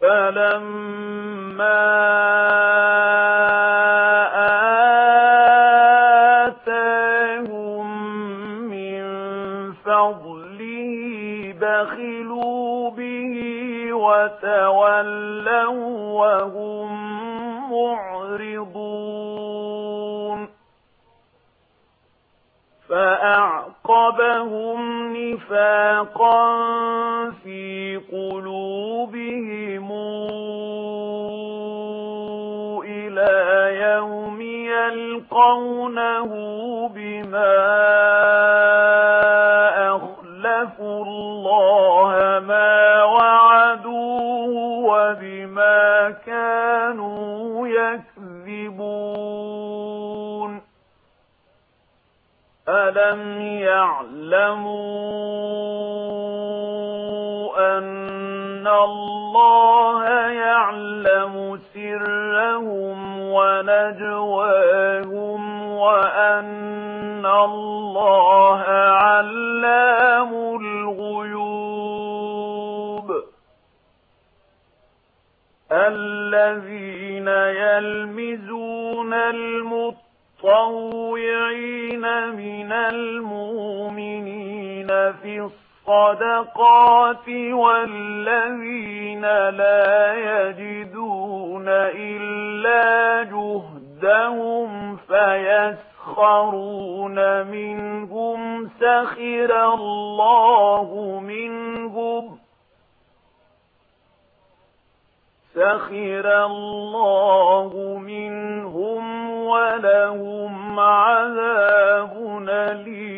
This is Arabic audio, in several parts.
فلما آتاهم من فضله بخلوا به وتولوا وهم معرضون فأعقبهم نفاقا في قلوبهم يوم يلقونه بما أخلفوا الله ما وعدوه وبما كانوا يكذبون. ألم يعلمون الله يعلم سرهم ونجواهم وأن الله علام الغيوب الذين يلمزون المطلوب طوعين من المؤمنين في الصلاة الصدقات والذين لا يجدون إلا جهدهم فيسخرون منهم سخر الله منهم سخر الله منهم ولهم عذاب أليم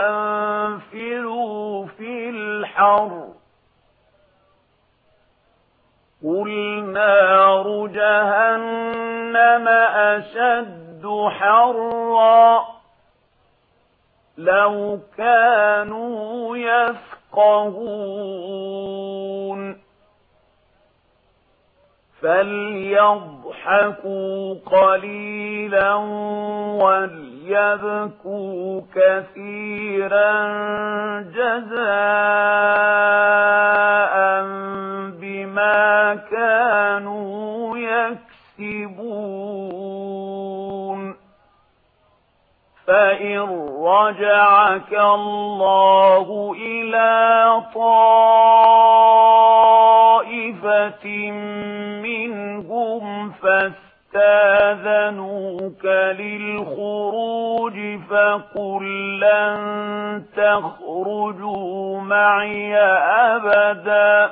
النار. قل نار جهنم أشد حرا. لو كانوا يفقهون. فليضحكوا قليلا وال يبكوا كثيرا جزاء بما كانوا يكسبون. فإن رجعك الله إلى طائفة منهم فاستقبوا اسْتَأْذَنُوكَ لِلْخُرُوجِ فَقُل لَّن تَخْرُجُوا مَعِي أَبَدًا.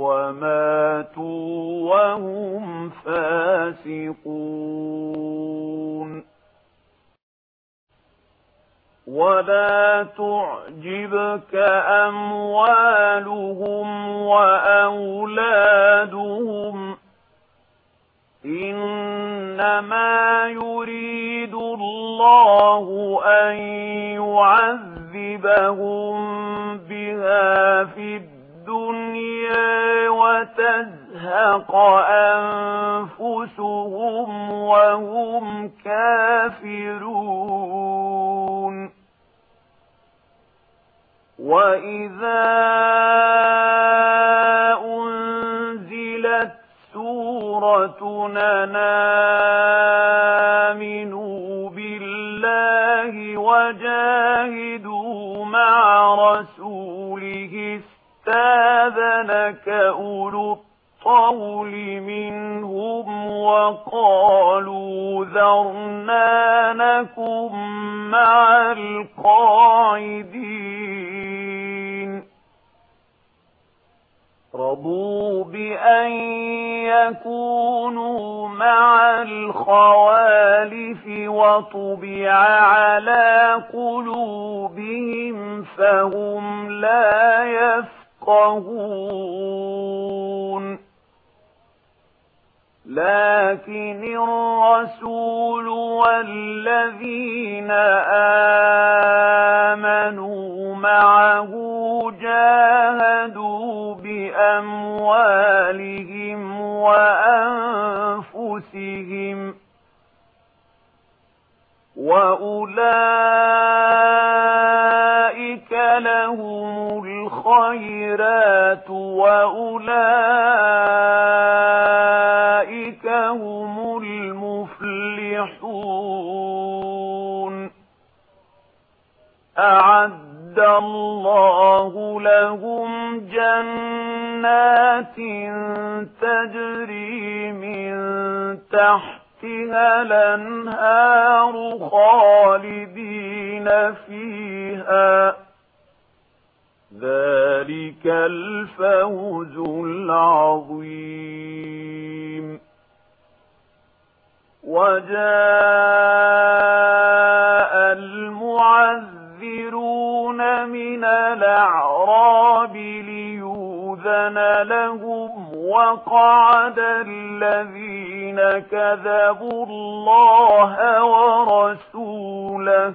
وماتوا وهم فاسقون. ولا تعجبك أموالهم وأولادهم. إنما يريد الله أن يعذبهم بها في الدنيا وتزهق أنفسهم وهم كافرون. وإذا أنزلت سورتنا نآمنوا بالله وجاهدوا مع رسولنا استاذنك أولو الطول منهم وقالوا ذرنانكم مع القاعدين رضوا بأن يكونوا مع الخوالف وطبع على قلوبهم فهم لا يفعلون طهون لكن الرسول والذين آمنوا معه جاهدوا بأموالهم وأنفسهم وأولئك لهم الخيرات وأولئك هم المفلحون. أعد الله لهم جنات تجري من تحت تحتها الأنهار خالدين فيها. ذلك الفوز العظيم وجاء المعذرون من الأعراب ليوذن لهم وقعد الذين كذبوا الله ورسوله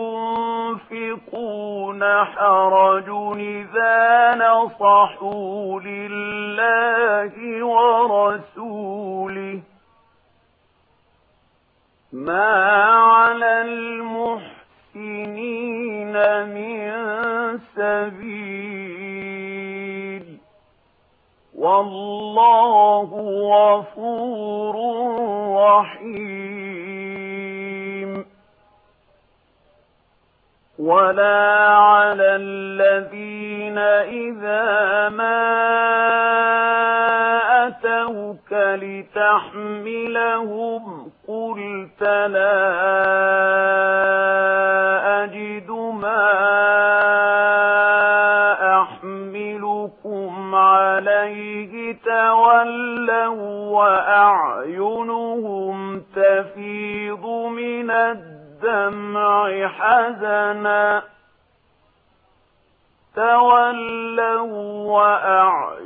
حرج إذا نصحوا لله ورسوله ما على المحسنين من سبيل والله غفور ولا على الذين إذا ما أتوك لتحملهم قلت لا أجد ما أحملكم عليه تولوا وأعلموا حزنا تولوا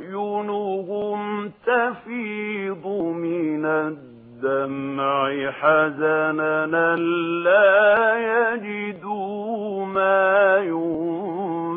وأعينهم تفيض من الدمع حزنا لا يجدوا ما ينفقون